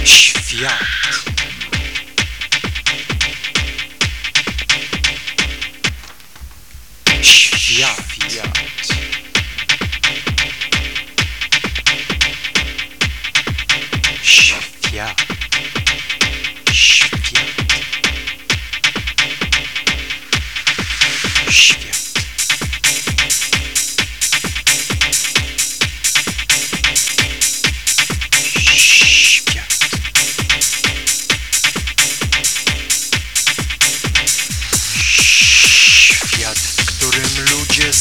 Fresh Fiat. Fiat.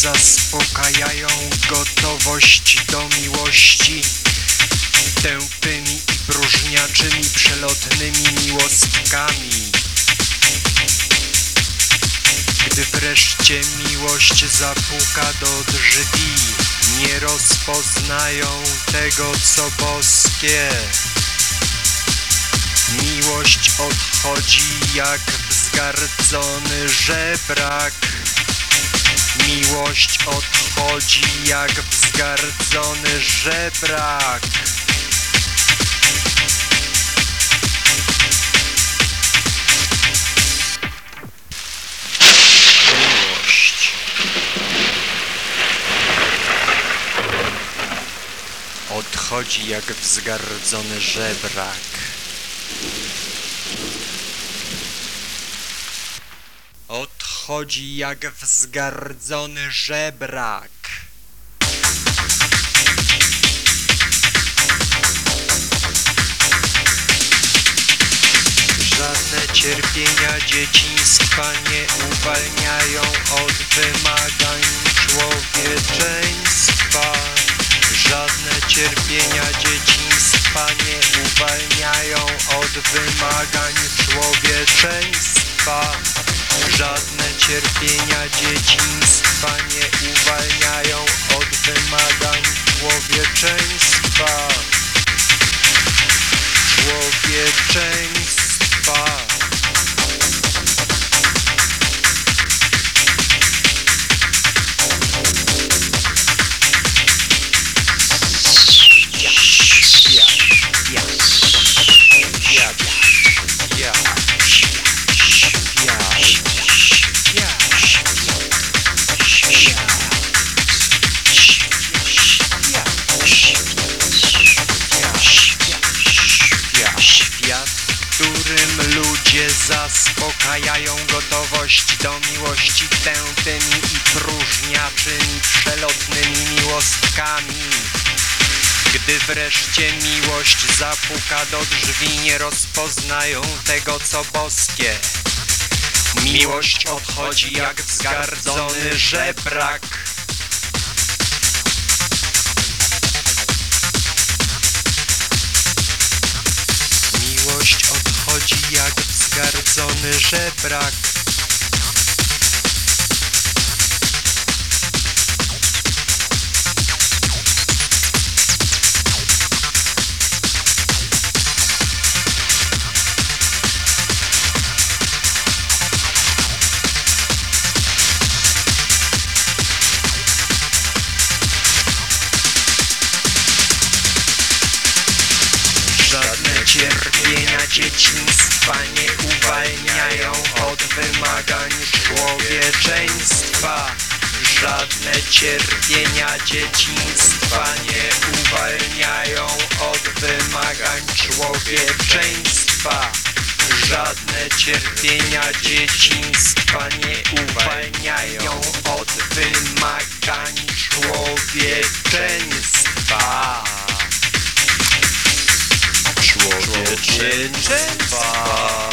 Zaspokajają gotowość do miłości tępymi i próżniaczymi przelotnymi miłostkami. Gdy wreszcie miłość zapuka do drzwi, nie rozpoznają tego, co boskie. Miłość odchodzi jak wzgardzony żebrak. Miłość odchodzi jak wzgardzony żebrak. Miłość. Odchodzi jak wzgardzony żebrak. Odchodzi jak wzgardzony żebrak. Żadne cierpienia dzieciństwa nie uwalniają od wymagań człowieczeństwa. Żadne cierpienia dzieciństwa nie uwalniają od wymagań człowieczeństwa. Żadne cierpienia dzieciństwa nie uwalniają zaspokajają gotowość do miłości tępymi i próżniaczymi przelotnymi miłostkami. Gdy wreszcie miłość zapuka do drzwi, nie rozpoznają tego, co boskie. Miłość odchodzi jak wzgardzony żebrak. Wzgardzony żebrak. Żadne cierpienia dzieciństwa nie od wymagań człowieczeństwa. Żadne cierpienia dzieciństwa nie uwalniają od wymagań człowieczeństwa. Żadne cierpienia dzieciństwa nie uwalniają od wymagań człowieczeństwa. Człowieczeństwa.